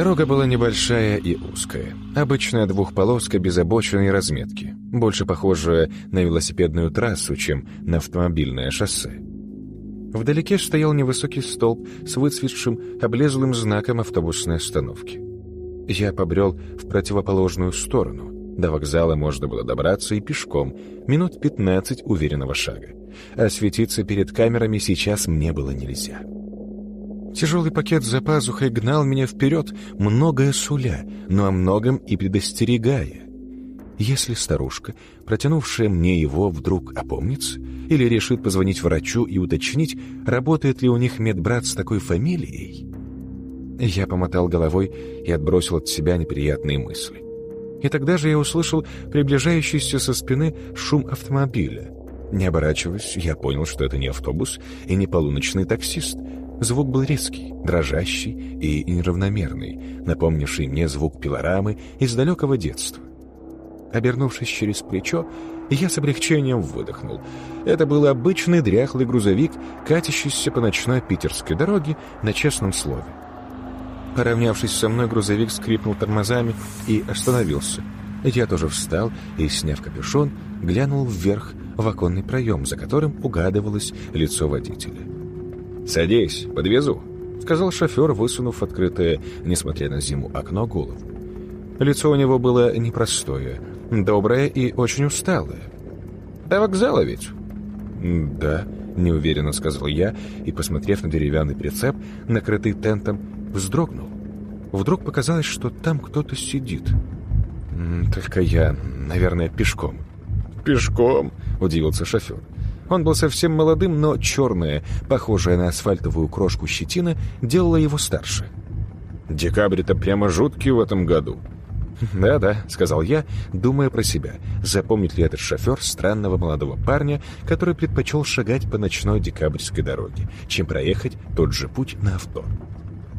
Дорога была небольшая и узкая. Обычная двухполоска без обочины разметки, больше похожая на велосипедную трассу, чем на автомобильное шоссе. Вдалеке стоял невысокий столб с выцветшим, облезлым знаком автобусной остановки. Я побрел в противоположную сторону. До вокзала можно было добраться и пешком, минут пятнадцать уверенного шага. Осветиться перед камерами сейчас мне было нельзя. Тяжелый пакет за пазухой гнал меня вперед, многое суля, но о многом и предостерегая. Если старушка, протянувшая мне его, вдруг опомнится или решит позвонить врачу и уточнить, работает ли у них медбрат с такой фамилией... Я помотал головой и отбросил от себя неприятные мысли. И тогда же я услышал приближающийся со спины шум автомобиля. Не оборачиваясь, я понял, что это не автобус и не полуночный таксист. Звук был резкий, дрожащий и неравномерный, напомнивший мне звук пилорамы из далекого детства. Обернувшись через плечо, я с облегчением выдохнул. Это был обычный дряхлый грузовик, катящийся по ночной питерской дороге на честном слове. Поравнявшись со мной, грузовик скрипнул тормозами и остановился. Я тоже встал и, сняв капюшон, глянул вверх в оконный проем, за которым угадывалось лицо водителя. «Садись, подвезу», — сказал шофер, высунув открытое, несмотря на зиму, окно голову. Лицо у него было непростое, доброе и очень усталое. «До вокзала ведь?» «Да», — неуверенно сказал я, и, посмотрев на деревянный прицеп, накрытый тентом, вздрогнул. Вдруг показалось, что там кто-то сидит. «Только я, наверное, пешком». «Пешком?» — удивился шофер. Он был совсем молодым, но черная, похожая на асфальтовую крошку щетина, делала его старше. «Декабрь-то прямо жуткий в этом году». «Да-да», — сказал я, думая про себя, запомнит ли этот шофер странного молодого парня, который предпочел шагать по ночной декабрьской дороге, чем проехать тот же путь на авто.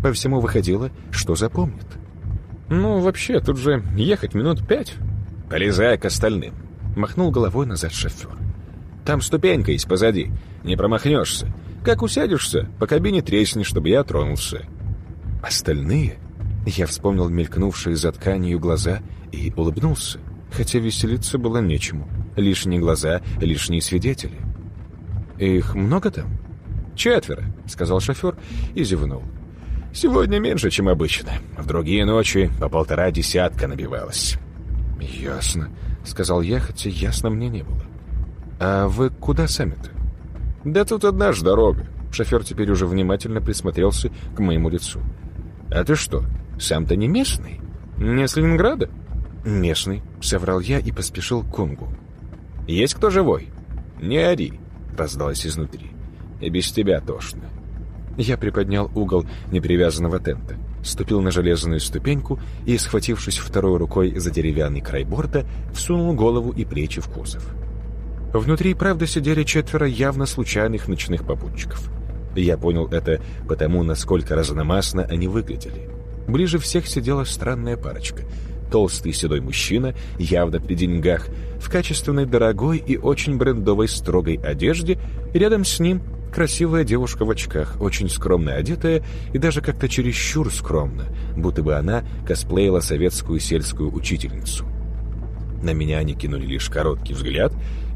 По всему выходило, что запомнит. «Ну, вообще, тут же ехать минут пять. Полезай к остальным», — махнул головой назад шофер. «Там ступенька есть позади, не промахнешься. Как усядешься, по кабине тресни, чтобы я тронулся». «Остальные?» Я вспомнил мелькнувшие за тканью глаза и улыбнулся, хотя веселиться было нечему. Лишние глаза, лишние свидетели. «Их много там?» «Четверо», — сказал шофер и зевнул. Сегодня меньше, чем обычно. В другие ночи по полтора десятка набивалось. «Ясно», — сказал я, хотя ясно мне не было. «А вы куда сами-то?» «Да тут одна ж дорога». Шофер теперь уже внимательно присмотрелся к моему лицу. «А ты что, сам-то не местный? Не с Ленинграда?» «Местный», — соврал я и поспешил к Конгу. «Есть кто живой?» «Не ори», — раздалось изнутри. «И без тебя тошно». Я приподнял угол непривязанного тента, ступил на железную ступеньку и, схватившись второй рукой за деревянный край борта, всунул голову и плечи в кузов. Внутри, правда, сидели четверо явно случайных ночных попутчиков. Я понял это потому, насколько разномастно они выглядели. Ближе всех сидела странная парочка. Толстый седой мужчина, явно при деньгах, в качественной дорогой и очень брендовой строгой одежде, и рядом с ним Красивая девушка в очках, очень скромно одетая и даже как-то чересчур скромно, будто бы она косплеила советскую сельскую учительницу. На меня они кинули лишь короткий взгляд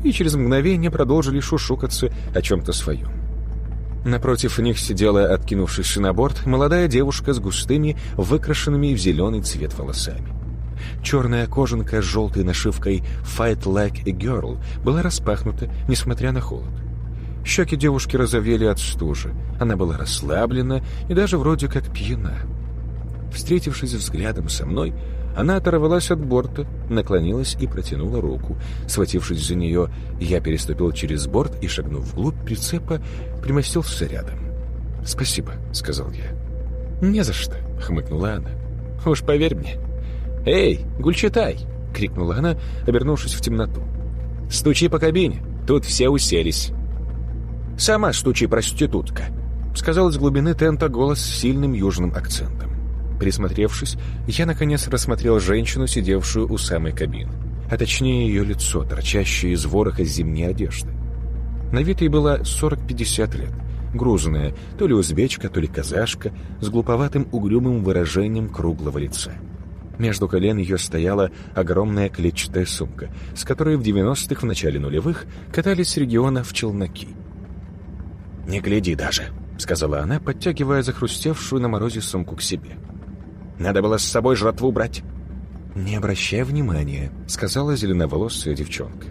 и через мгновение продолжили шушукаться о чем-то своем. Напротив них сидела, откинувшись на борт, молодая девушка с густыми, выкрашенными в зеленый цвет волосами. Черная кожанка с желтой нашивкой «Fight like a girl» была распахнута, несмотря на холод. Щеки девушки разовели от стужи. Она была расслаблена и даже вроде как пьяна. Встретившись взглядом со мной, она оторвалась от борта, наклонилась и протянула руку. Схватившись за нее, я переступил через борт и, шагнув вглубь прицепа, примостился рядом. «Спасибо», — сказал я. «Не за что», — хмыкнула она. «Уж поверь мне». «Эй, Гульчатай!» — крикнула она, обернувшись в темноту. «Стучи по кабине, тут все уселись». «Сама стучи, проститутка», — сказал из глубины тента голос с сильным южным акцентом. Присмотревшись, я, наконец, рассмотрел женщину, сидевшую у самой кабины, а точнее ее лицо, торчащее из вороха зимней одежды. На вид ей было 40-50 лет, грузная, то ли узбечка, то ли казашка, с глуповатым угрюмым выражением круглого лица. Между колен ее стояла огромная клетчатая сумка, с которой в 90-х, в начале нулевых, катались с региона в челноки. «Не гляди даже», — сказала она, подтягивая захрустевшую на морозе сумку к себе. «Надо было с собой жратву брать». «Не обращай внимания», — сказала зеленоволосая девчонка.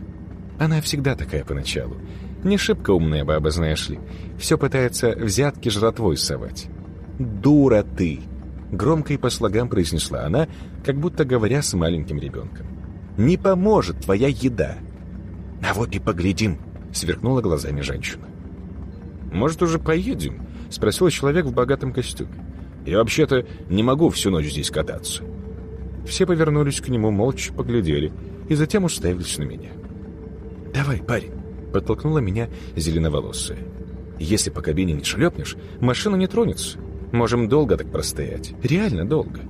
Она всегда такая поначалу. Не шибко умная баба, знаешь ли. Все пытается взятки жратвой совать. «Дура ты!» Громко и по слогам произнесла она, как будто говоря с маленьким ребенком. «Не поможет твоя еда!» «А вот и поглядим!» — сверкнула глазами женщина. «Может, уже поедем?» — спросил человек в богатом костюме. «Я вообще-то не могу всю ночь здесь кататься». Все повернулись к нему, молча поглядели, и затем уставились на меня. «Давай, парень!» — подтолкнула меня зеленоволосая. «Если по кабине не шлепнешь, машина не тронется. Можем долго так простоять. Реально долго».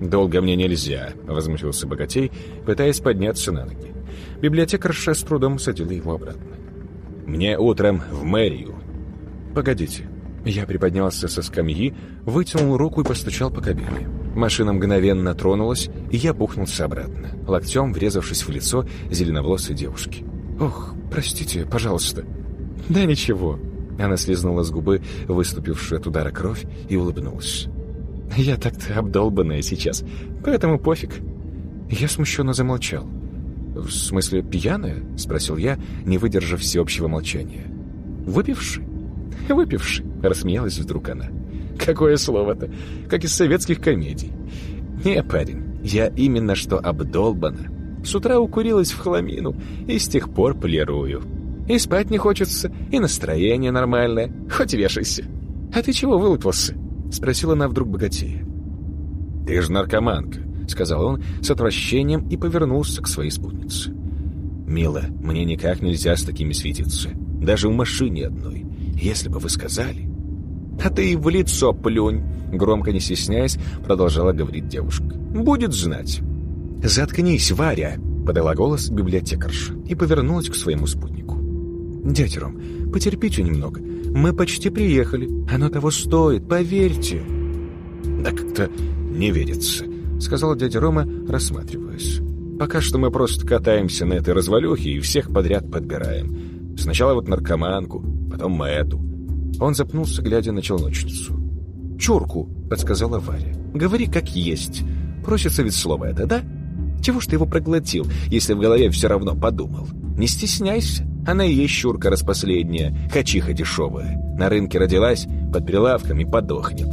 «Долго мне нельзя», — возмутился богатей, пытаясь подняться на ноги. Библиотекарша с трудом садила его обратно. «Мне утром в мэрию». «Погодите». Я приподнялся со скамьи, вытянул руку и постучал по кабине. Машина мгновенно тронулась, и я бухнулся обратно, локтем врезавшись в лицо зеленоволосой девушки. «Ох, простите, пожалуйста». «Да ничего». Она слезнула с губы выступившую от удара кровь и улыбнулась. «Я так-то обдолбанная сейчас, поэтому пофиг». Я смущенно замолчал. «В смысле, пьяная?» — спросил я, не выдержав всеобщего молчания. «Выпивший?» «Выпивший», — рассмеялась вдруг она. «Какое слово-то, как из советских комедий». «Не, парень, я именно что обдолбана. С утра укурилась в хламину и с тех пор полирую. И спать не хочется, и настроение нормальное, хоть вешайся. А ты чего вылупился?» — спросила она вдруг богатея. «Ты же наркоманка», — сказал он с отвращением и повернулся к своей спутнице. «Мила, мне никак нельзя с такими светиться. Даже в машине одной. Если бы вы сказали...» «А ты и в лицо плюнь!» Громко не стесняясь, продолжала говорить девушка. «Будет знать!» «Заткнись, Варя!» — подала голос библиотекарша и повернулась к своему спутнику. «Дядя Ром, потерпите немного. Мы почти приехали. Оно того стоит, поверьте!» «Да как-то не верится», — сказал дядя Рома, рассматриваясь. «Пока что мы просто катаемся на этой развалюхе и всех подряд подбираем. Сначала вот наркоманку, потом эту». Он запнулся, глядя на челночницу. «Чурку», — подсказала Варя. «Говори как есть. Просится ведь слово это, да?» Чего ж ты его проглотил, если в голове все равно подумал? Не стесняйся. Она и есть щурка распоследняя, хачиха дешевая. На рынке родилась, под прилавками подохнет.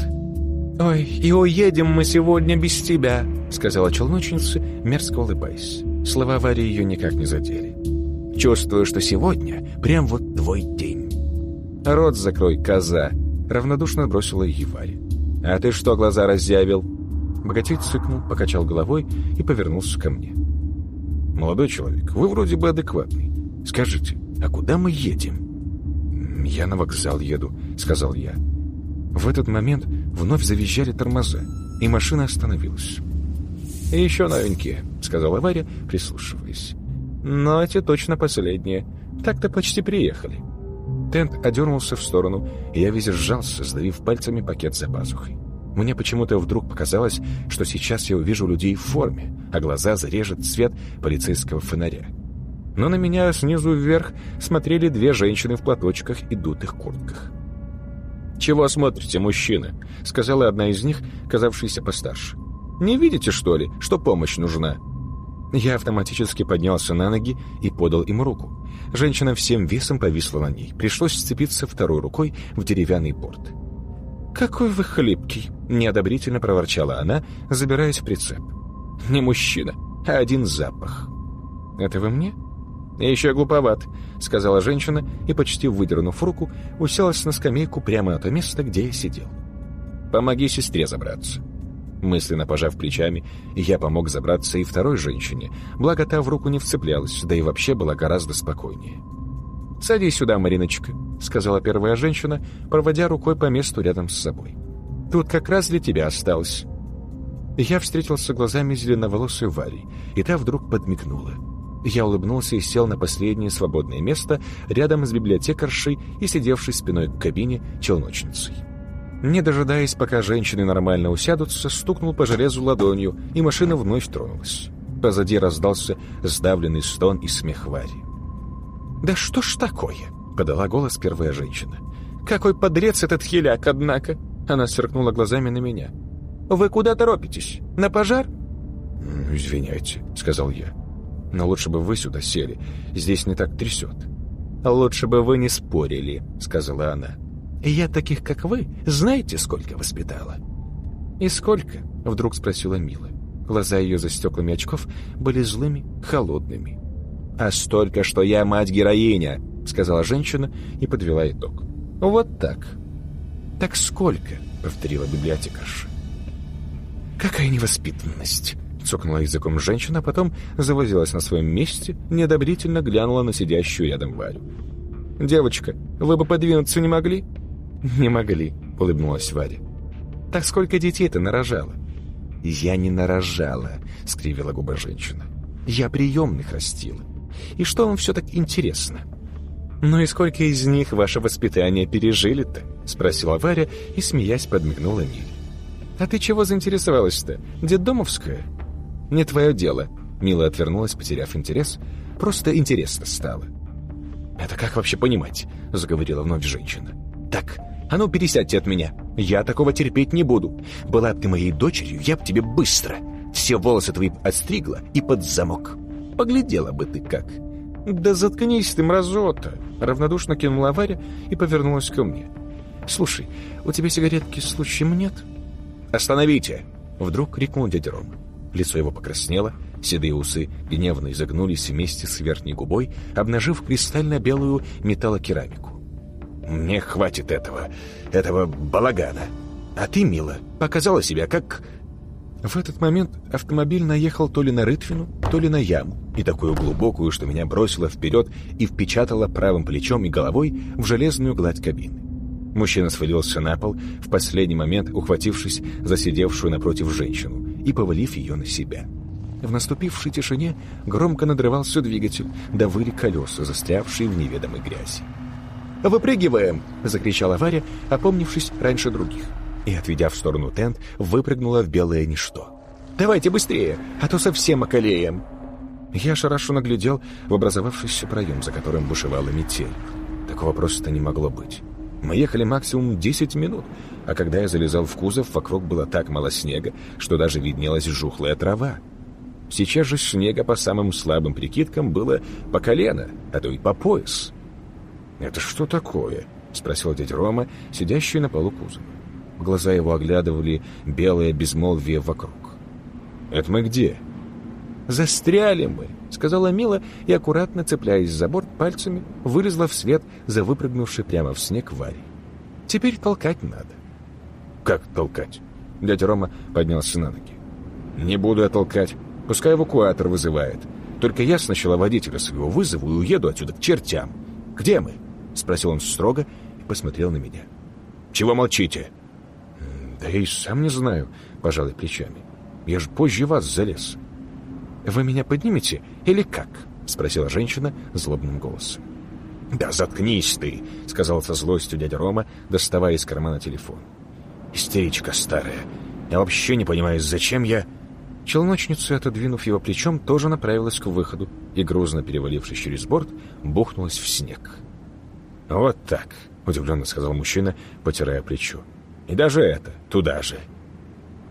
«Ой, и уедем мы сегодня без тебя», — сказала челночница, мерзко улыбаясь. Слова Вари ее никак не задели. «Чувствую, что сегодня прям вот твой день». «Рот закрой, коза», — равнодушно бросила ей. «А ты что глаза разъявил?» Богатей цыкнул, покачал головой и повернулся ко мне. «Молодой человек, вы вроде бы адекватный. Скажите, а куда мы едем?» «Я на вокзал еду», — сказал я. В этот момент вновь завизжали тормоза, и машина остановилась. «И еще новенькие», — сказала Варя, прислушиваясь. «Но эти точно последние. Так-то почти приехали». Тент одернулся в сторону, и я весь сжался, сдавив пальцами пакет за пазухой. Мне почему-то вдруг показалось, что сейчас я увижу людей в форме, а глаза зарежет свет полицейского фонаря. Но на меня снизу вверх смотрели две женщины в платочках и дутых куртках. «Чего смотрите, мужчина?» — сказала одна из них, казавшаяся постарше. «Не видите, что ли, что помощь нужна?» Я автоматически поднялся на ноги и подал им руку. Женщина всем весом повисла на ней. Пришлось сцепиться второй рукой в деревянный борт. «Какой вы хлипкий!» — неодобрительно проворчала она, забираясь в прицеп. «Не мужчина, а один запах». «Это вы мне?» «Еще глуповат», — сказала женщина и, почти выдернув руку, уселась на скамейку прямо на то место, где я сидел. «Помоги сестре забраться». Мысленно пожав плечами, я помог забраться и второй женщине, благо та в руку не вцеплялась, да и вообще была гораздо спокойнее. «Садись сюда, Мариночка», — сказала первая женщина, проводя рукой по месту рядом с собой. «Тут как раз для тебя осталось». Я встретился глазами зеленоволосой Варей, и та вдруг подмигнула. Я улыбнулся и сел на последнее свободное место рядом с библиотекаршей и сидевшей спиной к кабине челночницей. Не дожидаясь, пока женщины нормально усядутся, стукнул по железу ладонью, и машина вновь тронулась. Позади раздался сдавленный стон и смех Вари. «Да что ж такое?» — подала голос первая женщина. «Какой подрец этот хиляк, однако!» Она сверкнула глазами на меня. «Вы куда торопитесь? На пожар?» «Извиняйте», — сказал я. «Но лучше бы вы сюда сели. Здесь не так трясет». «Лучше бы вы не спорили», — сказала она. «Я таких, как вы, знаете, сколько воспитала?» «И сколько?» — вдруг спросила Мила. Глаза ее за стеклами очков были злыми, холодными. «А столько, что я мать-героиня», — сказала женщина и подвела итог. «Вот так». «Так сколько?» — повторила библиотекарша. «Какая невоспитанность!» Цокнула языком женщина, а потом завозилась на своем месте, неодобрительно глянула на сидящую рядом Варю. «Девочка, вы бы подвинуться не могли?» «Не могли», — улыбнулась Варя. «Так сколько детей ты нарожала?» «Я не нарожала», — скривила губы женщина. «Я приемных растила. И что вам все так интересно?» «Ну и сколько из них ваше воспитание пережили-то?» — спросила Варя и, смеясь, подмигнула Миле. «А ты чего заинтересовалась-то? Детдомовская?» «Не твое дело». Мила отвернулась, потеряв интерес. «Просто интересно стало». «Это как вообще понимать?» — заговорила вновь женщина. «Так, а ну пересядьте от меня. Я такого терпеть не буду. Была бы ты моей дочерью, я бы тебе быстро все волосы твои отстригла и под замок. Поглядела бы ты как». «Да заткнись ты, мразота!» Равнодушно кинула Варя и повернулась ко мне. «Слушай, у тебя сигаретки случаем нет?» «Остановите!» Вдруг крикнул дядя Рома. Лицо его покраснело, седые усы гневно изогнулись вместе с верхней губой, обнажив кристально-белую металлокерамику. «Мне хватит этого, этого балагана. А ты, мила, показала себя как...» В этот момент автомобиль наехал то ли на рытвину, то ли на яму, и такую глубокую, что меня бросило вперед и впечатало правым плечом и головой в железную гладь кабины. Мужчина свалился на пол, в последний момент ухватившись за сидевшую напротив женщину и повалив ее на себя. В наступившей тишине громко надрывался двигатель, да выли колеса, застрявшие в неведомой грязи. «Выпрыгиваем!» — закричала Варя, опомнившись раньше других. И, отведя в сторону тент, выпрыгнула в белое ничто. «Давайте быстрее, а то совсем околеем!» Я шарашу наглядел в образовавшийся проем, за которым бушевала метель. Такого просто не могло быть. Мы ехали максимум 10 минут, а когда я залезал в кузов, вокруг было так мало снега, что даже виднелась жухлая трава. Сейчас же снега по самым слабым прикидкам было по колено, а то и по пояс. «Это что такое?» — спросил дядя Рома, сидящий на полу кузова. Глаза его оглядывали белое безмолвие вокруг. «Это мы где?» «Застряли мы», — сказала Мила и, аккуратно цепляясь за борт пальцами, вылезла в свет за выпрыгнувшей прямо в снег Варе. «Теперь толкать надо». «Как толкать?» Дядя Рома поднялся на ноги. «Не буду я толкать. Пускай эвакуатор вызывает. Только я сначала водителя своего вызову и уеду отсюда к чертям. Где мы?» Спросил он строго и посмотрел на меня. «Чего молчите?» «Да я и сам не знаю», — пожалуй плечами. «Я же позже вас залез». «Вы меня поднимете или как?» — спросила женщина злобным голосом. «Да заткнись ты!» — сказал со злостью дядя Рома, доставая из кармана телефон. «Истеричка старая! Я вообще не понимаю, зачем я...» Челночница, отодвинув его плечом, тоже направилась к выходу и, грузно перевалившись через борт, бухнулась в снег. «Вот так!» — удивленно сказал мужчина, потирая плечо. «И даже это, туда же!»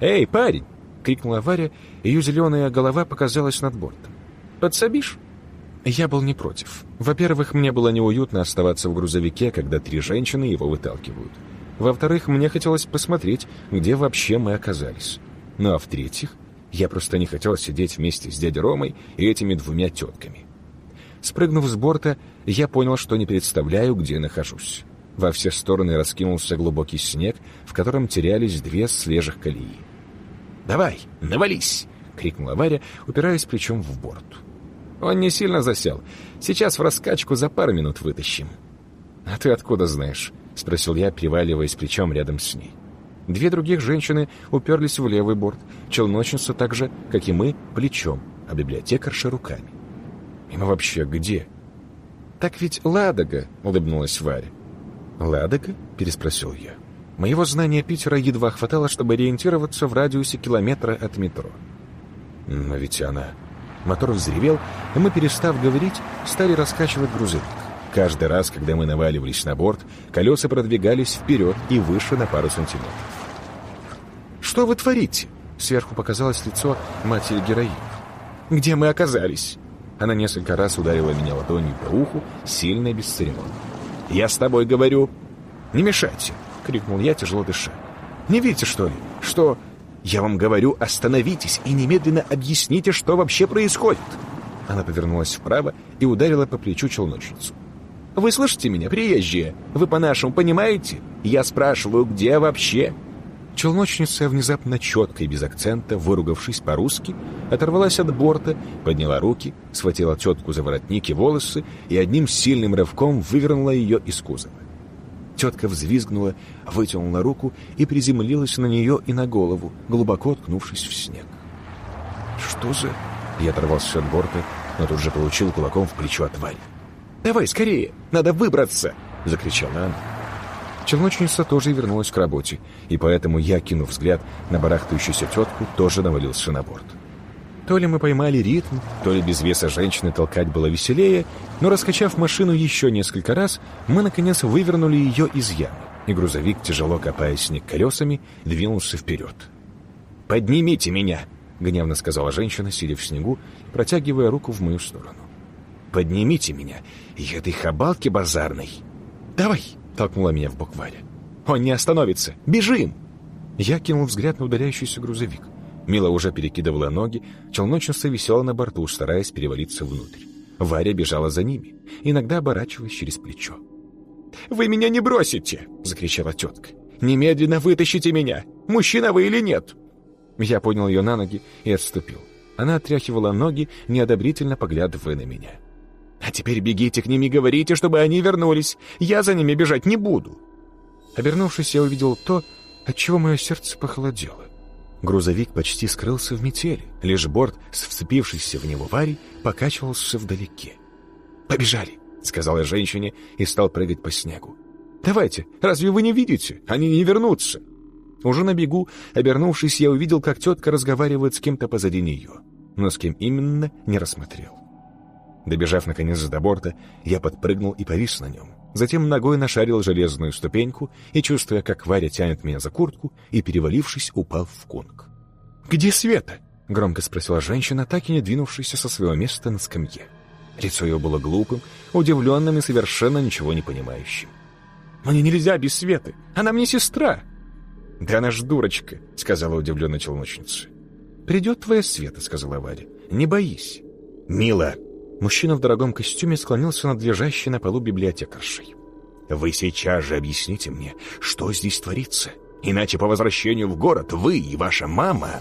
«Эй, парень!» — крикнула Варя, ее зеленая голова показалась над бортом. «Подсобишь?» Я был не против. Во-первых, мне было неуютно оставаться в грузовике, когда три женщины его выталкивают. Во-вторых, мне хотелось посмотреть, где вообще мы оказались. Ну а в-третьих, я просто не хотел сидеть вместе с дядей Ромой и этими двумя тетками. Спрыгнув с борта, я понял, что не представляю, где нахожусь. Во все стороны раскинулся глубокий снег, в котором терялись две свежих колеи. «Давай, навались!» — крикнула Варя, упираясь плечом в борт. «Он не сильно засел. Сейчас в раскачку за пару минут вытащим». «А ты откуда знаешь?» — спросил я, приваливаясь плечом рядом с ней. Две других женщины уперлись в левый борт, челночница так же, как и мы, плечом, а библиотекарша руками. И мы вообще где?» «Так ведь Ладога», — улыбнулась Варя. «Ладога?» — переспросил я. Моего знания Питера едва хватало, чтобы ориентироваться в радиусе километра от метро. Но ведь она... Мотор взревел, и мы, перестав говорить, стали раскачивать грузовик. Каждый раз, когда мы наваливались на борт, колеса продвигались вперед и выше на пару сантиметров. «Что вы творите?» Сверху показалось лицо матери героини. «Где мы оказались?» Она несколько раз ударила меня ладонью по уху, сильно и бесцеремонно. «Я с тобой говорю!» «Не мешайте!» — крикнул я, тяжело дыша. «Не видите, что ли, что...» «Я вам говорю, остановитесь и немедленно объясните, что вообще происходит!» Она повернулась вправо и ударила по плечу челночницу. «Вы слышите меня, приезжие? Вы по-нашему понимаете? Я спрашиваю, где вообще?» Челночница внезапно четко и без акцента, выругавшись по-русски, оторвалась от борта, подняла руки, схватила тетку за воротник и волосы и одним сильным рывком вывернула ее из кузова. Тетка взвизгнула, вытянула руку и приземлилась на нее и на голову, глубоко ткнувшись в снег. «Что за...» Я оторвался от борта, но тут же получил кулаком в плечо от. «Давай, скорее! Надо выбраться!» — закричала она. Челночница тоже вернулась к работе, и поэтому я, кинув взгляд на барахтающуюся тетку, тоже навалился на борт. То ли мы поймали ритм, то ли без веса женщины толкать было веселее, но раскачав машину еще несколько раз, мы, наконец, вывернули ее из ямы, и грузовик, тяжело копая снег колесами, двинулся вперед. «Поднимите меня!» — гневно сказала женщина, сидя в снегу, протягивая руку в мою сторону. «Поднимите меня, и этой хабалки базарной!» «Давай!» — толкнула меня в бок. «Он не остановится! Бежим!» Я кинул взгляд на удаляющийся грузовик. Мила уже перекидывала ноги, челночница висела на борту, стараясь перевалиться внутрь. Варя бежала за ними, иногда оборачиваясь через плечо. «Вы меня не бросите!» — закричала тетка. «Немедленно вытащите меня! Мужчина вы или нет?» Я поднял ее на ноги и отступил. Она отряхивала ноги, неодобрительно поглядывая на меня. «А теперь бегите к ним и говорите, чтобы они вернулись. Я за ними бежать не буду!» Обернувшись, я увидел то, от чего мое сердце похолодело. Грузовик почти скрылся в метели, лишь борт с вцепившейся в него Варей покачивался вдалеке. «Побежали!» — сказал я женщине и стал прыгать по снегу. «Давайте, разве вы не видите? Они не вернутся!» Уже на бегу, обернувшись, я увидел, как тетка разговаривает с кем-то позади нее, но с кем именно не рассмотрел. Добежав наконец до борта, я подпрыгнул и повис на нем. Затем ногой нашарил железную ступеньку и, чувствуя, как Варя тянет меня за куртку, и, перевалившись, упал в конг. «Где Света?» — громко спросила женщина, так и не двинувшаяся со своего места на скамье. Лицо ее было глупым, удивленным и совершенно ничего не понимающим. «Мне нельзя без Светы! Она мне сестра!» «Да она ж дурочка!» — сказала удивленная челночница. «Придет твоя Света», — сказала Варя. «Не боись». «Мила!» Мужчина в дорогом костюме склонился над лежащей на полу библиотекаршей. «Вы сейчас же объясните мне, что здесь творится. Иначе по возвращению в город вы и ваша мама...»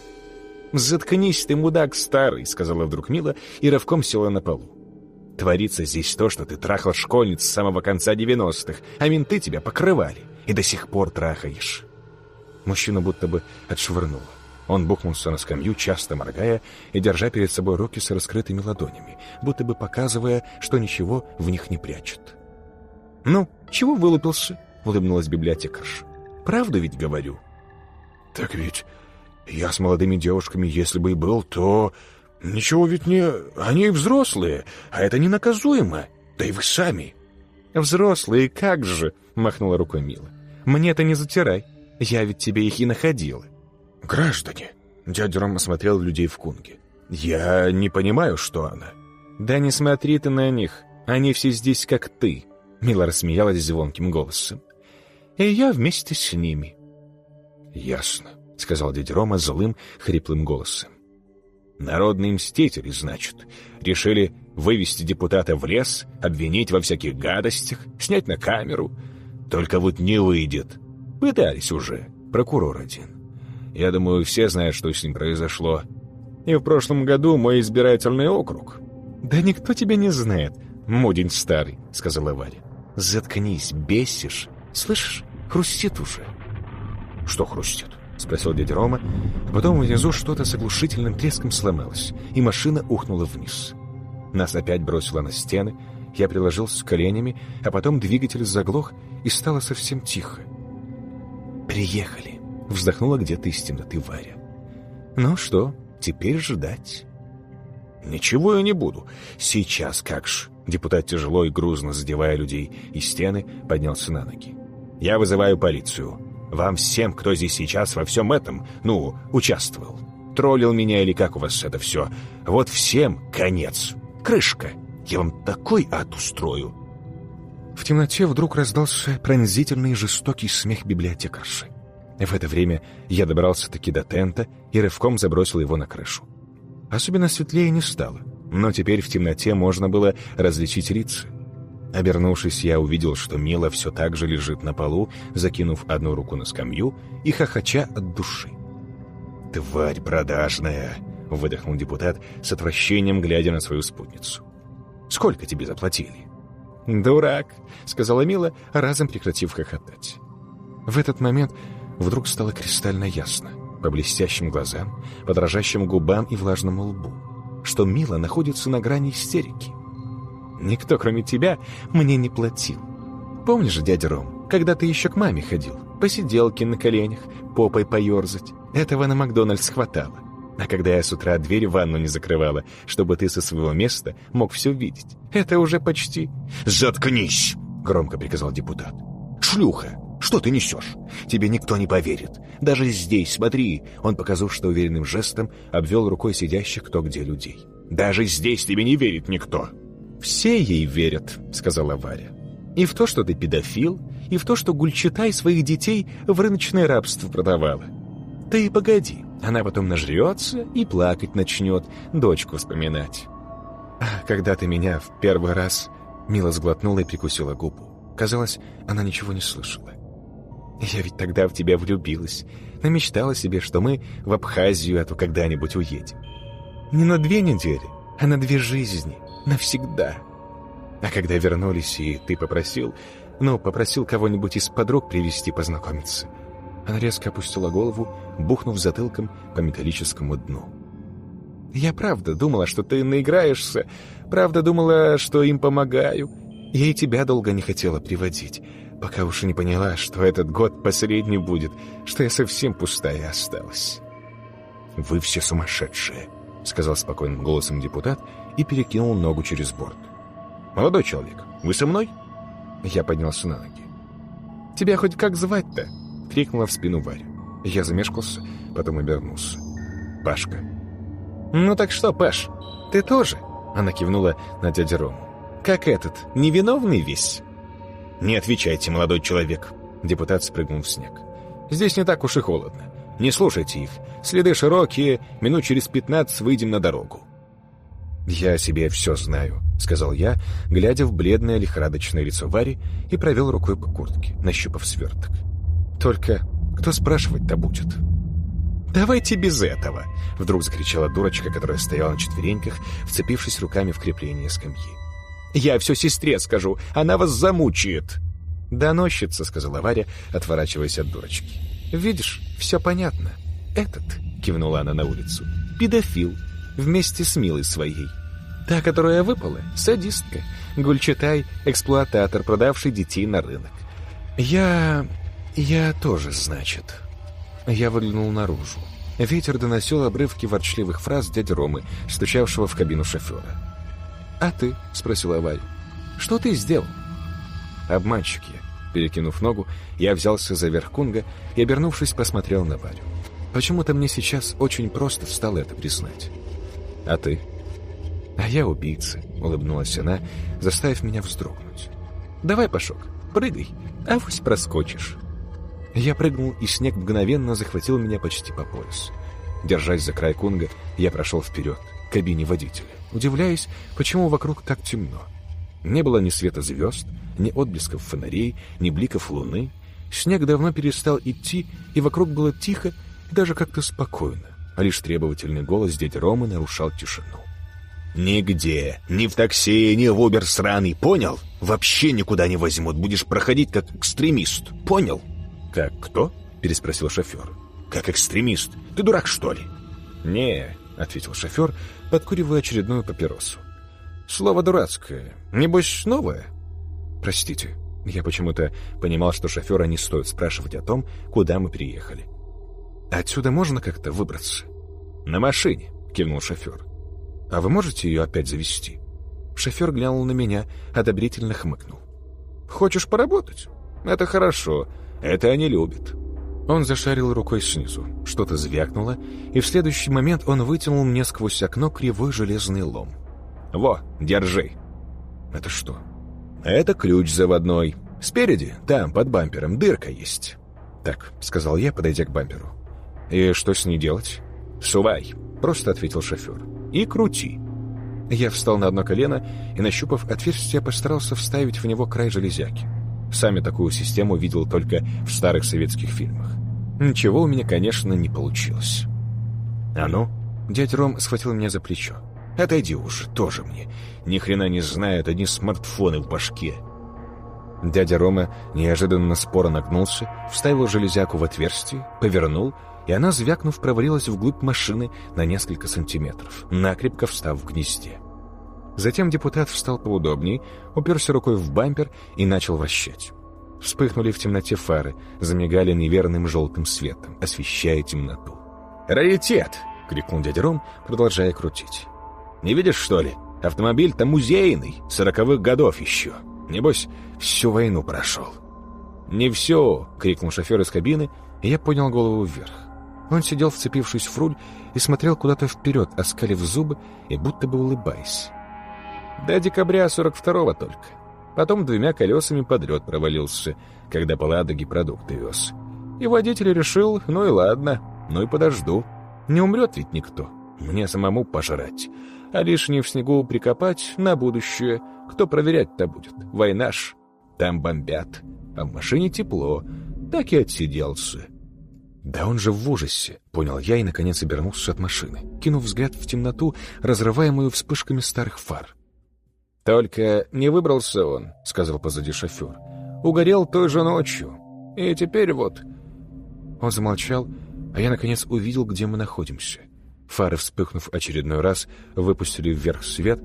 «Заткнись ты, мудак старый», — сказала вдруг Мила и рывком села на полу. «Творится здесь то, что ты трахал школьниц с самого конца девяностых, а менты тебя покрывали и до сих пор трахаешь». Мужчину будто бы отшвырнуло. Он бухнулся на скамью, часто моргая и держа перед собой руки с раскрытыми ладонями, будто бы показывая, что ничего в них не прячет. «Ну, чего вылупился?» — улыбнулась библиотекарша. «Правду ведь говорю». «Так ведь я с молодыми девушками, если бы и был, то... Ничего ведь не... Они взрослые, а это не наказуемо. Да и вы сами». «Взрослые, как же!» — махнула рукой Мила. «Мне-то не затирай. Я ведь тебе их и находила. «Граждане!» Дядя Рома смотрел людей в кунге. «Я не понимаю, что она». «Да не смотри ты на них. Они все здесь, как ты», — Мила рассмеялась звонким голосом. «И я вместе с ними». «Ясно», — сказал дядя Рома злым, хриплым голосом. «Народные мстители, значит, решили вывести депутата в лес, обвинить во всяких гадостях, снять на камеру. Только вот не выйдет. Пытались уже, прокурор один. Я думаю, все знают, что с ним произошло. И в прошлом году мой избирательный округ. «Да никто тебя не знает, мудень старый», — сказала Варя. «Заткнись, бесишь. Слышишь, хрустит уже». «Что хрустит?» — спросил дядя Рома. А потом внизу что-то с оглушительным треском сломалось, и машина ухнула вниз. Нас опять бросило на стены, я приложился коленями, а потом двигатель заглох, и стало совсем тихо. «Приехали», — вздохнула где-то из темноты Варя. «Ну что, теперь ждать?» «Ничего я не буду. Сейчас как ж». Депутат, тяжело и грузно задевая людей и стены, поднялся на ноги. «Я вызываю полицию. Вам всем, кто здесь сейчас во всем этом, ну, участвовал. Троллил меня или как у вас это все. Вот всем конец. Крышка. Я вам такой ад устрою». В темноте вдруг раздался пронзительный жестокий смех библиотекарши. В это время я добрался-таки до тента и рывком забросил его на крышу. Особенно светлее не стало, но теперь в темноте можно было различить лица. Обернувшись, я увидел, что Мила все так же лежит на полу, закинув одну руку на скамью и хохоча от души. «Тварь продажная!» — выдохнул депутат с отвращением, глядя на свою спутницу. «Сколько тебе заплатили?» «Дурак!» — сказала Мила, разом прекратив хохотать. В этот момент вдруг стало кристально ясно — по блестящим глазам, по дрожащим губам и влажному лбу, что Мила находится на грани истерики. «Никто, кроме тебя, мне не платил. Помнишь, дядя Ром, когда ты еще к маме ходил, посиделки на коленях, попой поерзать? Этого на Макдональдс хватало. А когда я с утра дверь в ванну не закрывала, чтобы ты со своего места мог все видеть, это уже почти...» «Заткнись!» — громко приказал депутат. «Шлюха! Что ты несешь? Тебе никто не поверит. Даже здесь, смотри!» Он, показав что уверенным жестом, обвел рукой сидящих кто где людей. «Даже здесь тебе не верит никто!» «Все ей верят», — сказала Варя. «И в то, что ты педофил, и в то, что Гульчатай своих детей в рыночное рабство продавала. Ты погоди, она потом нажрется и плакать начнет, дочку вспоминать». А «Когда ты меня в первый раз...» Мила сглотнула и прикусила губу. Казалось, она ничего не слышала. Я ведь тогда в тебя влюбилась. Намечтала себе, что мы в Абхазию эту когда-нибудь уедем. Не на две недели, а на две жизни. Навсегда. А когда вернулись, и ты попросил... Ну, попросил кого-нибудь из подруг привести познакомиться. Она резко опустила голову, бухнув затылком по металлическому дну. «Я правда думала, что ты наиграешься. Правда думала, что им помогаю. Я и тебя долго не хотела приводить пока уж не поняла, что этот год последний будет, что я совсем пустая осталась. «Вы все сумасшедшие», — сказал спокойным голосом депутат и перекинул ногу через борт. «Молодой человек, вы со мной?» Я поднялся на ноги. «Тебя хоть как звать-то?» — крикнула в спину Варя. Я замешкался, потом обернулся. «Пашка». «Ну так что, Паш, ты тоже?» Она кивнула на дядю Рому. «Как этот, невиновный весь?» «Не отвечайте, молодой человек!» Депутат спрыгнул в снег. «Здесь не так уж и холодно. Не слушайте их. Следы широкие, минут через пятнадцать выйдем на дорогу». «Я о себе все знаю», — сказал я, глядя в бледное лихорадочное лицо Вари и провел рукой по куртке, нащупав сверток. «Только кто спрашивать-то будет?» «Давайте без этого!» — вдруг закричала дурочка, которая стояла на четвереньках, вцепившись руками в крепление скамьи. Я все сестре скажу, она вас замучает». «Доносчица», — сказала Варя, отворачиваясь от дурочки. «Видишь, все понятно. Этот», — кивнула она на улицу, — «педофил, вместе с Милой своей. Та, которая выпала, садистка. Гульчатай — эксплуататор, продавший детей на рынок. Я... я тоже, значит». Я выглянул наружу. Ветер доносил обрывки ворчливых фраз дяди Ромы, стучавшего в кабину шофера. «А ты?» — спросила Варя. «Что ты сделал?» «Обманщик я». Перекинув ногу, я взялся за верх кунга и, обернувшись, посмотрел на Варю. Почему-то мне сейчас очень просто стало это признать. «А ты?» «А я убийца», — улыбнулась она, заставив меня вздрогнуть. «Давай, Пашок, прыгай, а авось проскочишь». Я прыгнул, и снег мгновенно захватил меня почти по пояс. Держась за край кунга, я прошел вперед, к кабине водителя удивляясь, почему вокруг так темно. Не было ни света звезд, ни отблесков фонарей, ни бликов луны. Снег давно перестал идти, и вокруг было тихо и даже как-то спокойно, а лишь требовательный голос дяди Ромы нарушал тишину. «Нигде, ни в такси, ни в Убер сраный, понял? Вообще никуда не возьмут, будешь проходить как экстремист, понял?» «Как кто?» — переспросил шофер. «Как экстремист. Ты дурак, что ли?» «Не», — ответил шофер, подкуривая очередную папиросу. Слово дурацкое. Небось, новое?» «Простите». Я почему-то понимал, что шофера не стоит спрашивать о том, куда мы приехали. «Отсюда можно как-то выбраться?» «На машине», — кивнул шофер. «А вы можете ее опять завести?» Шофер глянул на меня, одобрительно хмыкнул. «Хочешь поработать? Это хорошо. Это они любят». Он зашарил рукой снизу. Что-то звякнуло, и в следующий момент он вытянул мне сквозь окно кривой железный лом. «Во, держи». «Это что?» «Это ключ заводной. Спереди, там, под бампером, дырка есть». «Так», — сказал я, подойдя к бамперу. «И что с ней делать?» «Сувай», — просто ответил шофер. «И крути». Я встал на одно колено и, нащупав отверстие, постарался вставить в него край железяки. Сами такую систему видел только в старых советских фильмах. Ничего у меня, конечно, не получилось. «А ну?» Дядя Ром схватил меня за плечо. «Отойди уже, тоже мне. Ни хрена не знают, одни смартфоны в башке». Дядя Рома неожиданно споро нагнулся, вставил железяку в отверстие, повернул, и она, звякнув, провалилась вглубь машины на несколько сантиметров, накрепко встав в гнезде. Затем депутат встал поудобнее, уперся рукой в бампер и начал вращать. Вспыхнули в темноте фары, замигали неверным желтым светом, освещая темноту. «Раритет!» — крикнул дядя Ром, продолжая крутить. «Не видишь, что ли? Автомобиль-то музейный, сороковых годов еще. Небось, всю войну прошел». «Не все!» — крикнул шофер из кабины, и я поднял голову вверх. Он сидел, вцепившись в руль, и смотрел куда-то вперед, оскалив зубы и будто бы улыбаясь. До декабря 42-го только. Потом двумя колесами подряд провалился, когда по Ладоге продукты вез. И водитель решил, ну и ладно, ну и подожду. Не умрет ведь никто. Мне самому пожрать. А лишнее в снегу прикопать на будущее. Кто проверять-то будет? Война ж. Там бомбят. А в машине тепло. Так и отсиделся. «Да он же в ужасе!» — понял я и, наконец, обернулся от машины, кинув взгляд в темноту, разрываемую вспышками старых фар. «Только не выбрался он», — сказал позади шофер. «Угорел той же ночью. И теперь вот...» Он замолчал, а я, наконец, увидел, где мы находимся. Фары, вспыхнув очередной раз, выпустили вверх свет,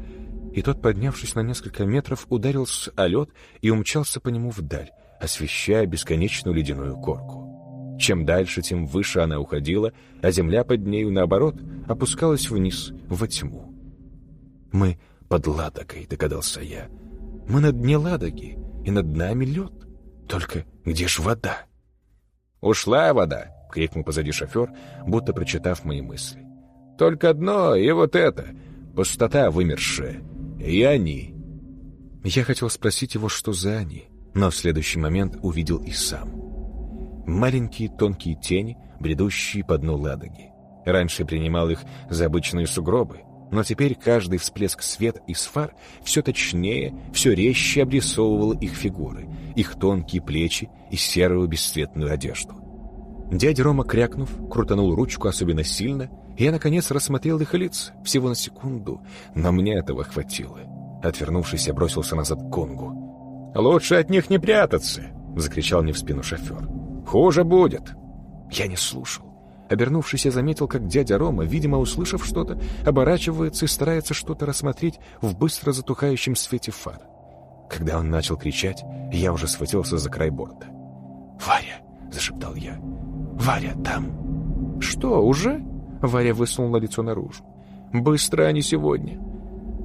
и тот, поднявшись на несколько метров, ударился о лед и умчался по нему вдаль, освещая бесконечную ледяную корку. Чем дальше, тем выше она уходила, а земля под нею, наоборот, опускалась вниз, во тьму. Мы под Ладогой, догадался я. Мы на дне Ладоги, и над нами лед. Только где ж вода? «Ушла вода!» — крикнул позади шофер, будто прочитав мои мысли. «Только одно, и вот это, пустота вымершая, и они». Я хотел спросить его, что за они, но в следующий момент увидел и сам. Маленькие тонкие тени, бредущие по дну Ладоги. Раньше принимал их за обычные сугробы, но теперь каждый всплеск света из фар все точнее, все резче обрисовывал их фигуры, их тонкие плечи и серую бесцветную одежду. Дядя Рома, крякнув, крутанул ручку особенно сильно, и я, наконец, рассмотрел их лица, всего на секунду, но мне этого хватило. Отвернувшись, я бросился назад к Конгу. «Лучше от них не прятаться!» — закричал мне в спину шофер. «Хуже будет!» Я не слушал. Обернувшись, я заметил, как дядя Рома, видимо, услышав что-то, оборачивается и старается что-то рассмотреть в быстро затухающем свете фар. Когда он начал кричать, я уже схватился за край борта. «Варя!» — зашептал я. «Варя, там!» «Что, уже?» — Варя высунула лицо наружу. «Быстро, не сегодня!»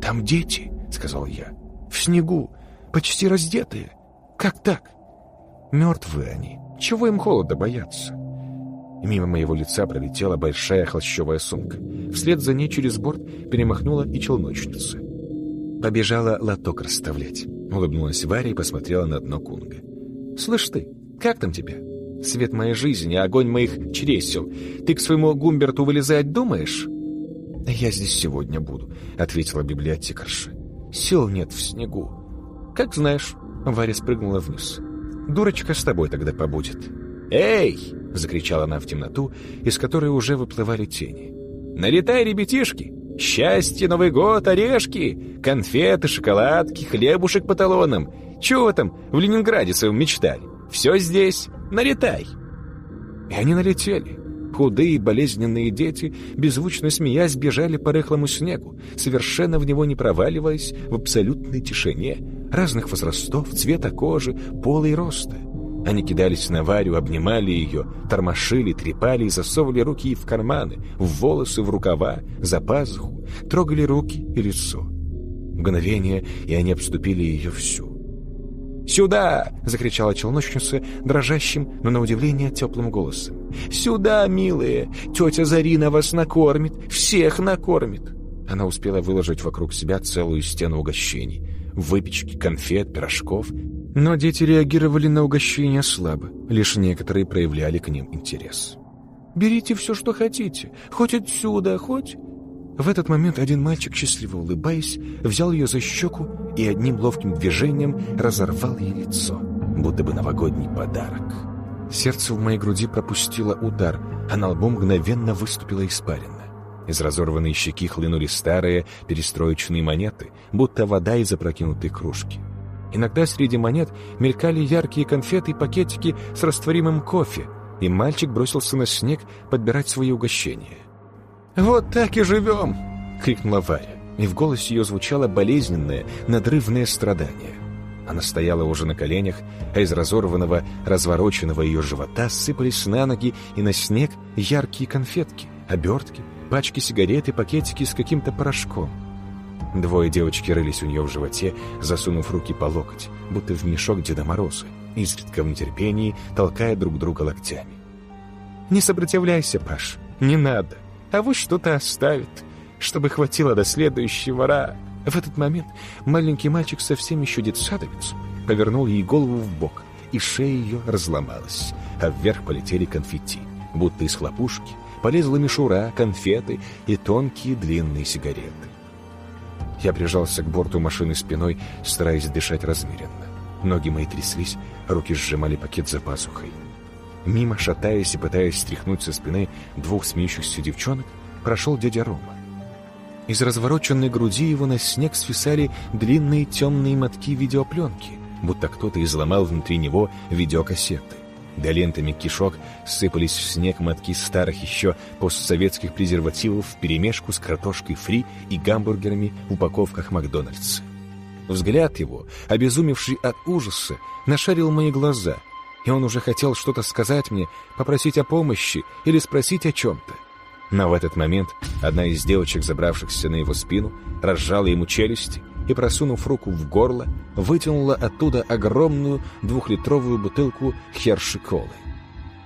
«Там дети!» — сказал я. «В снегу, почти раздетые. Как так?» «Мертвые они. Чего им холода бояться?» Мимо моего лица пролетела большая холщовая сумка. Вслед за ней через борт перемахнула и челночница. Побежала лоток расставлять. Улыбнулась Варя и посмотрела на дно кунга. «Слышь ты, как там тебя? Свет моей жизни, огонь моих чресел. Ты к своему Гумберту вылезать думаешь?» «Я здесь сегодня буду», — ответила библиотекарша. «Сил нет в снегу». «Как знаешь», — Варя спрыгнула вниз. «Дурочка с тобой тогда побудет». «Эй!» — закричала она в темноту, из которой уже выплывали тени. «Налетай, ребятишки! Счастье, Новый год, орешки, конфеты, шоколадки, хлебушек по талонам. Чего там в Ленинграде своем мечтали? Все здесь, налетай!» И они налетели. Худые, болезненные дети, беззвучно смеясь, бежали по рыхлому снегу, совершенно в него не проваливаясь, в абсолютной тишине, разных возрастов, цвета кожи, пола и роста. Они кидались на Варю, обнимали ее, тормошили, трепали и засовывали руки ей в карманы, в волосы, в рукава, за пазуху, трогали руки и лицо. Мгновение, и они обступили ее всю. «Сюда!» — закричала челночница дрожащим, но на удивление теплым голосом. «Сюда, милые! Тетя Зарина вас накормит! Всех накормит!» Она успела выложить вокруг себя целую стену угощений. Выпечки, конфет, пирожков. Но дети реагировали на угощения слабо. Лишь некоторые проявляли к ним интерес. «Берите все, что хотите. Хоть отсюда, хоть...» В этот момент один мальчик, счастливо улыбаясь, взял ее за щеку и одним ловким движением разорвал ей лицо, будто бы новогодний подарок. Сердце в моей груди пропустило удар, а на лбу мгновенно выступила испарина. Из разорванной щеки хлынули старые перестроечные монеты, будто вода из опрокинутой кружки. Иногда среди монет мелькали яркие конфеты и пакетики с растворимым кофе, и мальчик бросился на снег подбирать свои угощения. «Вот так и живем!» — крикнула Варя, и в голосе ее звучало болезненное, надрывное страдание. Она стояла уже на коленях, а из разорванного, развороченного ее живота сыпались на ноги и на снег яркие конфетки, обертки, пачки сигарет и пакетики с каким-то порошком. Двое девочки рылись у нее в животе, засунув руки по локоть, будто в мешок Деда Мороза, изредка в нетерпении, толкая друг друга локтями. «Не сопротивляйся, Паш, не надо!» а вот что-то оставит, чтобы хватило до следующего ра. В этот момент маленький мальчик, совсем еще детсадовец, повернул ей голову в бок, и шея ее разломалась, а вверх полетели конфетти, будто из хлопушки, полезла мишура, конфеты и тонкие длинные сигареты. Я прижался к борту машины спиной, стараясь дышать размеренно. Ноги мои тряслись, руки сжимали пакет за пазухой. Мимо, шатаясь и пытаясь стряхнуть со спины двух смеющихся девчонок, прошел дядя Рома. Из развороченной груди его на снег свисали длинные темные мотки видеопленки, будто кто-то изломал внутри него видеокассеты. Да лентами кишок сыпались в снег мотки старых еще постсоветских презервативов вперемешку с картошкой фри и гамбургерами в упаковках Макдональдса. Взгляд его, обезумевший от ужаса, нашарил мои глаза — и он уже хотел что-то сказать мне, попросить о помощи или спросить о чем-то. Но в этот момент одна из девочек, забравшихся на его спину, разжала ему челюсти и, просунув руку в горло, вытянула оттуда огромную двухлитровую бутылку херши-колы.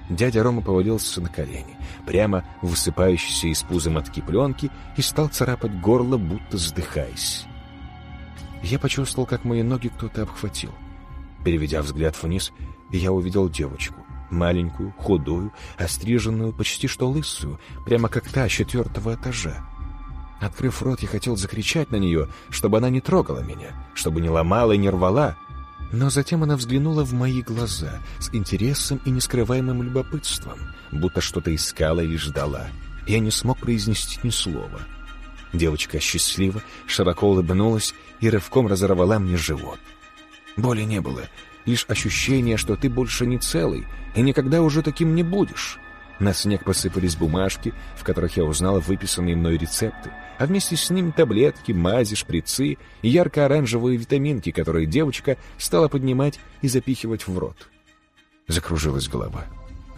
Дядя Рома повалился на колени, прямо в высыпающиеся из пуза мотки пленки и стал царапать горло, будто задыхаясь. Я почувствовал, как мои ноги кто-то обхватил. Переведя взгляд вниз, я увидел девочку. Маленькую, худую, остриженную, почти что лысую, прямо как та четвертого этажа. Открыв рот, я хотел закричать на нее, чтобы она не трогала меня, чтобы не ломала и не рвала. Но затем она взглянула в мои глаза с интересом и нескрываемым любопытством, будто что-то искала или ждала. Я не смог произнести ни слова. Девочка счастливо, широко улыбнулась и рывком разорвала мне живот. Боли не было, лишь ощущение, что ты больше не целый и никогда уже таким не будешь. На снег посыпались бумажки, в которых я узнал выписанные мной рецепты, а вместе с ними таблетки, мази, шприцы и ярко-оранжевые витаминки, которые девочка стала поднимать и запихивать в рот. Закружилась голова.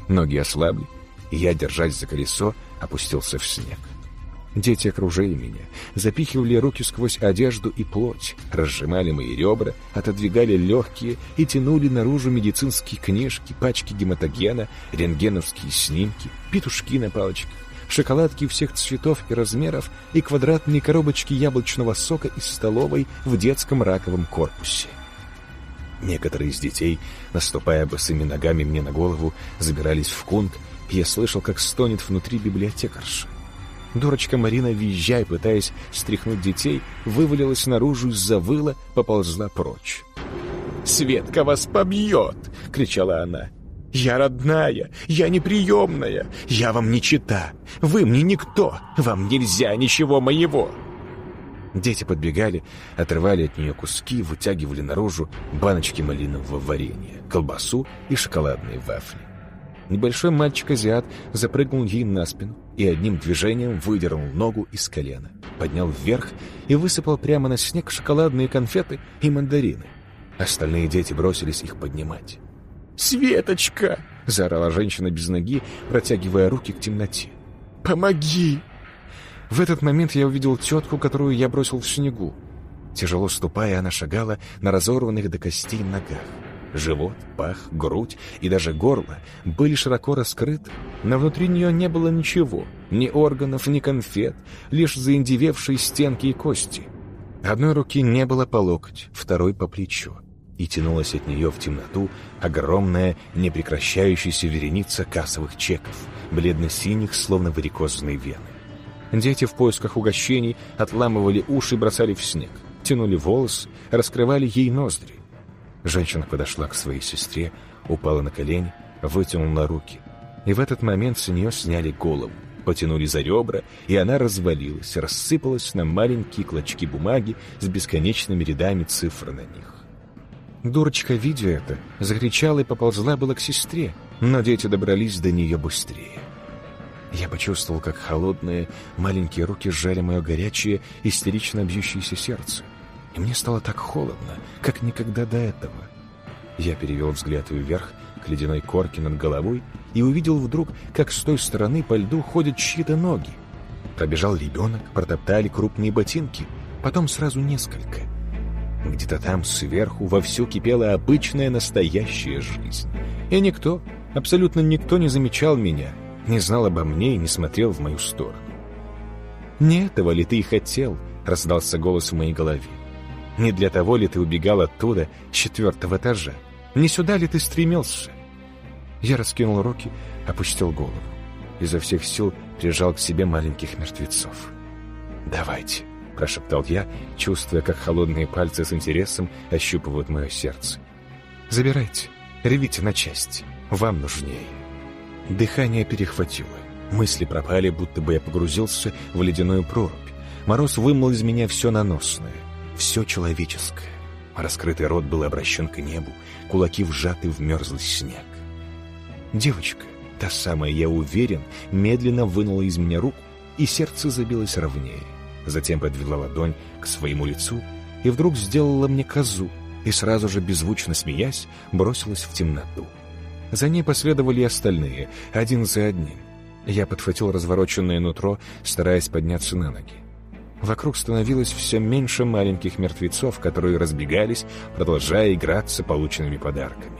Ноги ослабли, и я, держась за колесо, опустился в снег. Дети окружили меня, запихивали руки сквозь одежду и плоть, разжимали мои ребра, отодвигали легкие и тянули наружу медицинские книжки, пачки гематогена, рентгеновские снимки, петушки на палочках, шоколадки всех цветов и размеров и квадратные коробочки яблочного сока из столовой в детском раковом корпусе. Некоторые из детей, наступая босыми ногами мне на голову, забирались в кунг, и я слышал, как стонет внутри библиотекарша. Дурочка Марина, визжая, пытаясь стряхнуть детей, вывалилась наружу, завыла, поползла прочь. «Светка вас побьет!» — кричала она. «Я родная, я неприемная, я вам не чита, вы мне никто, вам нельзя ничего моего!» Дети подбегали, отрывали от нее куски, вытягивали наружу баночки малинового варенья, колбасу и шоколадные вафли. Небольшой мальчик-азиат запрыгнул ей на спину и одним движением выдернул ногу из колена, поднял вверх и высыпал прямо на снег шоколадные конфеты и мандарины. Остальные дети бросились их поднимать. «Светочка!» — заорала женщина без ноги, протягивая руки к темноте. «Помоги!» В этот момент я увидел тетку, которую я бросил в снегу. Тяжело ступая, она шагала на разорванных до костей ногах. Живот, пах, грудь и даже горло были широко раскрыты, но внутри нее не было ничего, ни органов, ни конфет, лишь заиндевевшие стенки и кости. Одной руки не было по локоть, второй по плечо, и тянулась от нее в темноту огромная, непрекращающаяся вереница кассовых чеков, бледно-синих, словно варикозные вены. Дети в поисках угощений отламывали уши и бросали в снег, тянули волос, раскрывали ей ноздри. Женщина подошла к своей сестре, упала на колени, вытянула руки. И в этот момент с нее сняли голову, потянули за ребра, и она развалилась, рассыпалась на маленькие клочки бумаги с бесконечными рядами цифр на них. Дурочка, видя это, закричала и поползла было к сестре, но дети добрались до нее быстрее. Я почувствовал, как холодные маленькие руки сжали мое горячее, истерично бьющееся сердце и мне стало так холодно, как никогда до этого. Я перевел взгляд вверх к ледяной корке над головой и увидел вдруг, как с той стороны по льду ходят чьи-то ноги. Пробежал ребенок, протоптали крупные ботинки, потом сразу несколько. Где-то там сверху вовсю кипела обычная настоящая жизнь. И никто, абсолютно никто не замечал меня, не знал обо мне и не смотрел в мою сторону. «Не этого ли ты и хотел?» — раздался голос в моей голове. Не для того ли ты убегал оттуда, с четвертого этажа? Не сюда ли ты стремился?» Я раскинул руки, опустил голову. Изо всех сил прижал к себе маленьких мертвецов. «Давайте», — прошептал я, чувствуя, как холодные пальцы с интересом ощупывают мое сердце. «Забирайте, ревите на части, вам нужнее». Дыхание перехватило. Мысли пропали, будто бы я погрузился в ледяную прорубь. Мороз вымыл из меня все наносное все человеческое. Раскрытый рот был обращен к небу, кулаки вжаты в мерзлый снег. Девочка, та самая, я уверен, медленно вынула из меня руку, и сердце забилось ровнее. Затем подвела ладонь к своему лицу и вдруг сделала мне козу, и сразу же, беззвучно смеясь, бросилась в темноту. За ней последовали остальные, один за одним. Я подхватил развороченное нутро, стараясь подняться на ноги. Вокруг становилось все меньше маленьких мертвецов, которые разбегались, продолжая играться полученными подарками.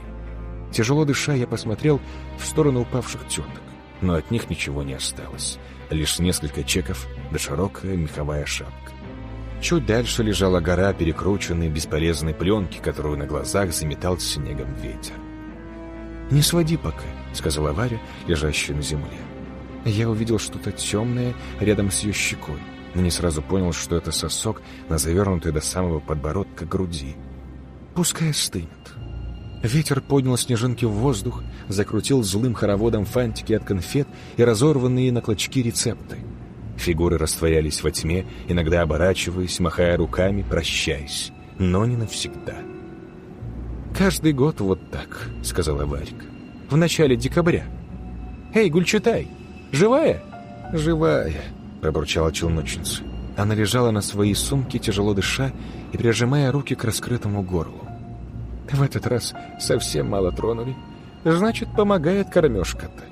Тяжело дыша, я посмотрел в сторону упавших теток, но от них ничего не осталось. Лишь несколько чеков да широкая меховая шапка. Чуть дальше лежала гора перекрученной бесполезной пленки, которую на глазах заметал снегом ветер. «Не своди пока», — сказала Варя, лежащая на земле. Я увидел что-то темное рядом с ее щекой но не сразу понял, что это сосок на завернутой до самого подбородка груди. Пускай стынет. Ветер поднял снежинки в воздух, закрутил злым хороводом фантики от конфет и разорванные на клочки рецепты. Фигуры растворялись во тьме, иногда оборачиваясь, махая руками, прощаясь, но не навсегда. «Каждый год вот так», — сказала Варик. «В начале декабря. Эй, Гульчатай, живая?» «Живая», — пробурчала челночница. Она лежала на своей сумке, тяжело дыша и прижимая руки к раскрытому горлу. В этот раз совсем мало тронули. Значит, помогает кормежка-то.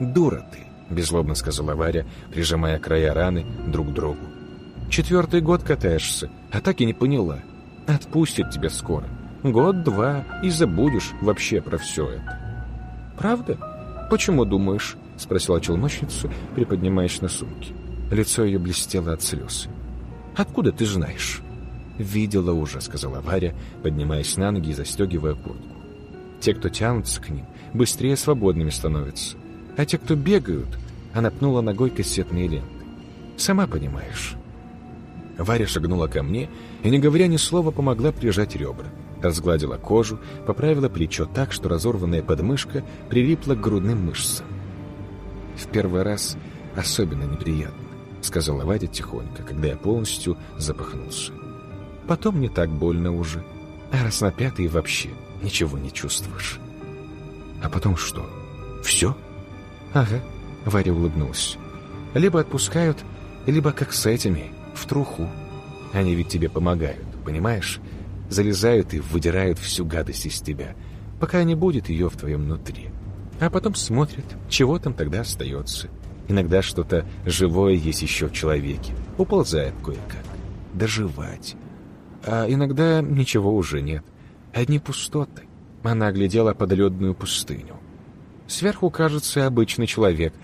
«Дура ты», — беззлобно сказала Варя, прижимая края раны друг к другу. «Четвертый год катаешься, а так и не поняла. Отпустит тебя скоро. Год-два, и забудешь вообще про все это». «Правда? Почему думаешь?» — спросила челночница, приподнимаясь на сумке. Лицо ее блестело от слез. «Откуда ты знаешь?» «Видела уже», — сказала Варя, поднимаясь на ноги и застегивая куртку. «Те, кто тянутся к ним, быстрее свободными становятся. А те, кто бегают...» Она пнула ногой кассетные ленты. «Сама понимаешь». Варя шагнула ко мне и, не говоря ни слова, помогла прижать ребра. Разгладила кожу, поправила плечо так, что разорванная подмышка прилипла к грудным мышцам. В первый раз особенно неприятно. — сказала Вадя тихонько, когда я полностью запахнулся. «Потом не так больно уже. А раз на пятый вообще ничего не чувствуешь». «А потом что?» Все? Ага, Варя улыбнулась. Либо отпускают, либо как с этими, в труху. Они ведь тебе помогают, понимаешь? Залезают и выдирают всю гадость из тебя, пока не будет ее в твоем внутри. А потом смотрят, чего там тогда остается. Иногда что-то живое есть еще в человеке. Уползает кое-как. Доживать. А иногда ничего уже нет. Одни пустоты. Она оглядела подоледную пустыню. Сверху кажется обычный человек,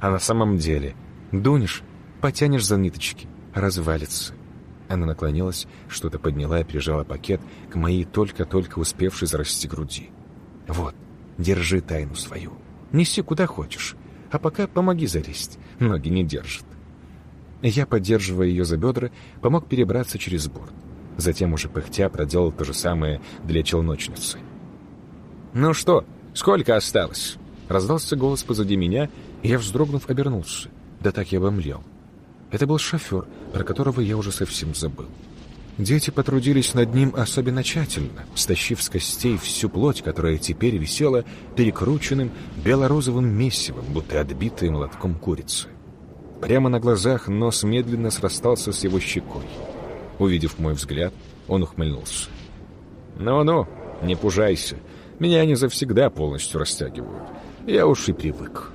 а на самом деле дунешь, потянешь за ниточки, развалится. Она наклонилась, что-то подняла и прижала пакет к моей только-только успевшей зарасти груди. «Вот, держи тайну свою. Неси куда хочешь, а пока помоги залезть, ноги не держат». Я, поддерживая ее за бедра, помог перебраться через борт. Затем уже пыхтя проделал то же самое для челночницы. «Ну что, сколько осталось?» Раздался голос позади меня, и я, вздрогнув, обернулся. Да так я обомлел. Это был шофер, про которого я уже совсем забыл. Дети потрудились над ним особенно тщательно, стащив с костей всю плоть, которая теперь висела перекрученным белорозовым месивом, будто отбитой молотком курицы. Прямо на глазах нос медленно срастался с его щекой. Увидев мой взгляд, он ухмыльнулся. «Ну-ну, не пужайся. Меня они завсегда полностью растягивают. Я уж и привык».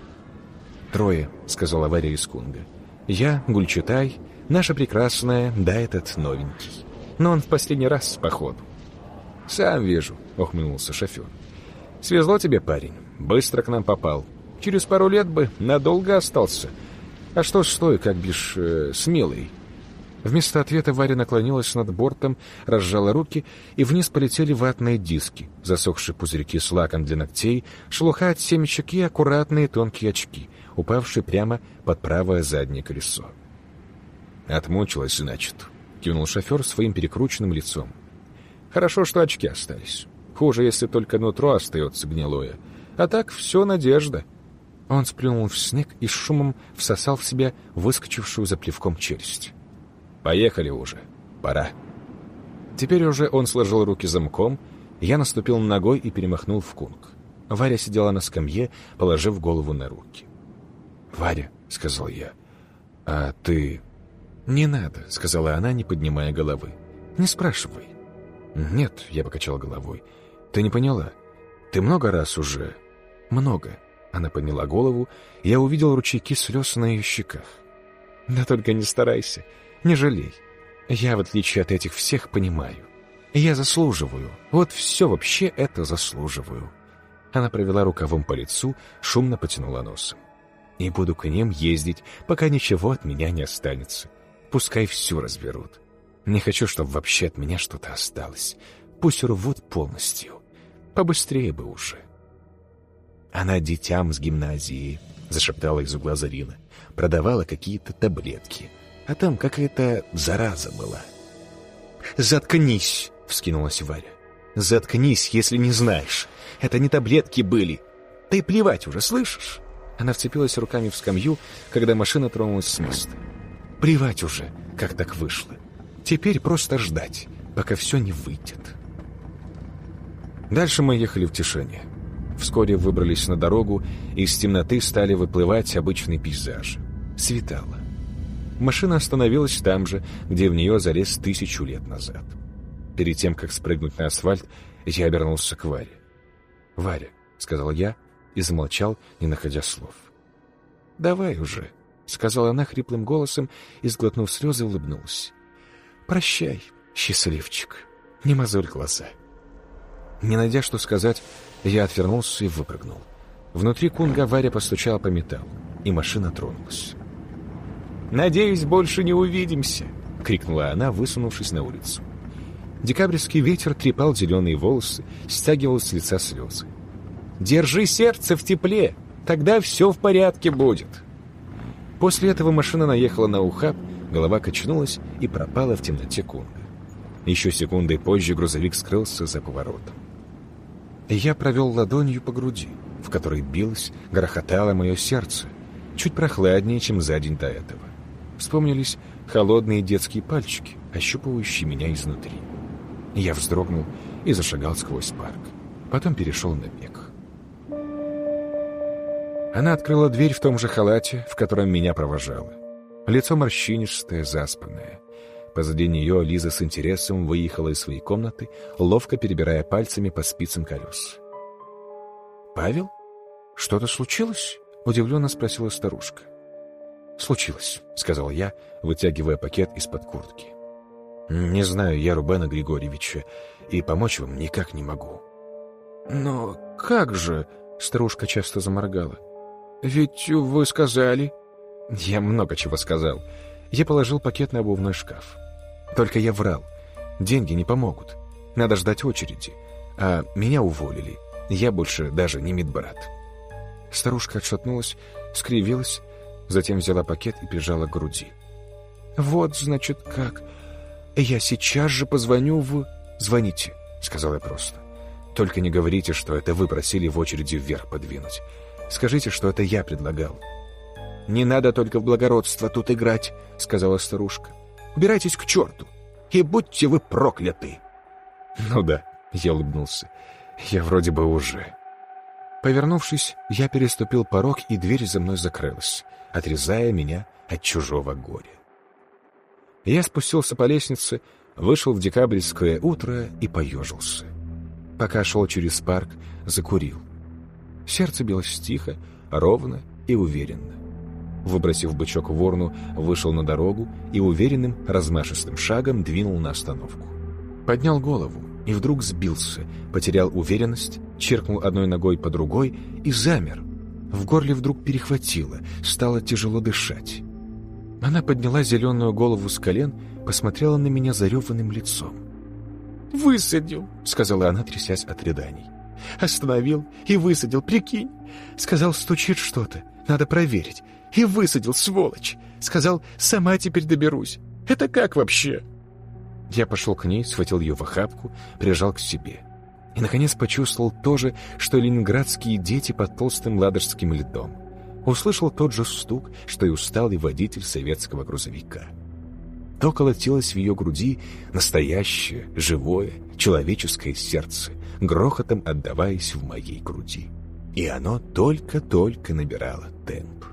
«Трое», — сказала Варя из Кунга. «Я, Гульчатай, наша прекрасная, да этот новенький. Но он в последний раз, походу». «Сам вижу», — ухмыльнулся шофер. «Свезло тебе, парень. Быстро к нам попал. Через пару лет бы надолго остался. А что с той, как бишь, э, смелый?» Вместо ответа Варя наклонилась над бортом, разжала руки, и вниз полетели ватные диски, засохшие пузырьки с лаком для ногтей, шелуха от семечек и аккуратные тонкие очки, упавшие прямо под правое заднее колесо. «Отмучилась, значит», — кивнул шофер своим перекрученным лицом. «Хорошо, что очки остались. Хуже, если только нутро остается гнилое. А так все надежда». Он сплюнул в снег и с шумом всосал в себя выскочившую за плевком челюсть. Поехали уже. Пора. Теперь уже он сложил руки замком, я наступил ногой и перемахнул в кунг. Варя сидела на скамье, положив голову на руки. «Варя», — сказал я, — «а ты...» «Не надо», — сказала она, не поднимая головы. «Не спрашивай». «Нет», — я покачал головой, — «ты не поняла. Ты много раз уже...» «Много». Она подняла голову, и я увидел ручейки слез на ее щеках. «Да только не старайся. Не жалей. Я, в отличие от этих всех, понимаю. Я заслуживаю. Вот все вообще это заслуживаю. Она провела рукавом по лицу, шумно потянула носом. И буду к ним ездить, пока ничего от меня не останется. Пускай всю разберут. Не хочу, чтобы вообще от меня что-то осталось. Пусть рвут полностью. Побыстрее бы уже. Она детям с гимназии, зашептала из угла Зарина. Продавала какие-то таблетки а там какая-то зараза была. «Заткнись!» — вскинулась Варя. «Заткнись, если не знаешь. Это не таблетки были. И плевать уже, слышишь?» Она вцепилась руками в скамью, когда машина тронулась с места. «Плевать уже, как так вышло. Теперь просто ждать, пока все не выйдет». Дальше мы ехали в тишине. Вскоре выбрались на дорогу, и из темноты стали выплывать обычные пейзажи. Светало. Машина остановилась там же, где в нее залез тысячу лет назад. Перед тем, как спрыгнуть на асфальт, я обернулся к Варе. «Варя», — сказал я и замолчал, не находя слов. «Давай уже», — сказала она хриплым голосом и, сглотнув слезы, улыбнулась. «Прощай, счастливчик, не мозоль глаза». Не найдя что сказать, я отвернулся и выпрыгнул. Внутри кунга Варя постучала по металлу, и машина тронулась. «Надеюсь, больше не увидимся!» — крикнула она, высунувшись на улицу. Декабрьский ветер трепал зеленые волосы, стягивал с лица слезы. «Держи сердце в тепле, тогда все в порядке будет!» После этого машина наехала на ухаб, голова качнулась и пропала в темноте кунга. Еще секундой позже грузовик скрылся за поворотом. Я провел ладонью по груди, в которой билось, грохотало мое сердце, чуть прохладнее, чем за день до этого. Вспомнились холодные детские пальчики, ощупывающие меня изнутри. Я вздрогнул и зашагал сквозь парк. Потом перешел на бег. Она открыла дверь в том же халате, в котором меня провожала. Лицо морщинистое, заспанное. Позади нее Лиза с интересом выехала из своей комнаты, ловко перебирая пальцами по спицам колес. «Павел? Что-то случилось?» — удивленно спросила старушка. «Случилось», — сказал я, вытягивая пакет из-под куртки. «Не знаю я Рубена Григорьевича, и помочь вам никак не могу». «Но как же?» — старушка часто заморгала. «Ведь вы сказали...» «Я много чего сказал. Я положил пакет на обувной шкаф. Только я врал. Деньги не помогут. Надо ждать очереди. А меня уволили. Я больше даже не медбрат». Старушка отшатнулась, скривилась, затем взяла пакет и прижала к груди. «Вот, значит, как. Я сейчас же позвоню в...» «Звоните», — сказал я просто. «Только не говорите, что это вы просили в очереди вверх подвинуть. Скажите, что это я предлагал». «Не надо только в благородство тут играть», — сказала старушка. «Убирайтесь к черту, и будьте вы прокляты». «Ну да», — я улыбнулся. «Я вроде бы уже...» Повернувшись, я переступил порог, и дверь за мной закрылась, отрезая меня от чужого горя. Я спустился по лестнице, вышел в декабрьское утро и поежился. Пока шел через парк, закурил. Сердце билось тихо, ровно и уверенно. Выбросив бычок в урну, вышел на дорогу и уверенным, размашистым шагом двинул на остановку. Поднял голову и вдруг сбился, потерял уверенность, черкнул одной ногой по другой и замер. В горле вдруг перехватило, стало тяжело дышать. Она подняла зеленую голову с колен, посмотрела на меня зареванным лицом. «Высадил», — сказала она, трясясь от рыданий. «Остановил и высадил, прикинь. Сказал, стучит что-то, надо проверить. И высадил, сволочь. Сказал, сама теперь доберусь. Это как вообще?» Я пошел к ней, схватил ее в охапку, прижал к себе. И, наконец, почувствовал то же, что ленинградские дети под толстым ладожским льдом. Услышал тот же стук, что и усталый водитель советского грузовика. То колотилось в ее груди настоящее, живое, человеческое сердце, грохотом отдаваясь в моей груди. И оно только-только набирало темп.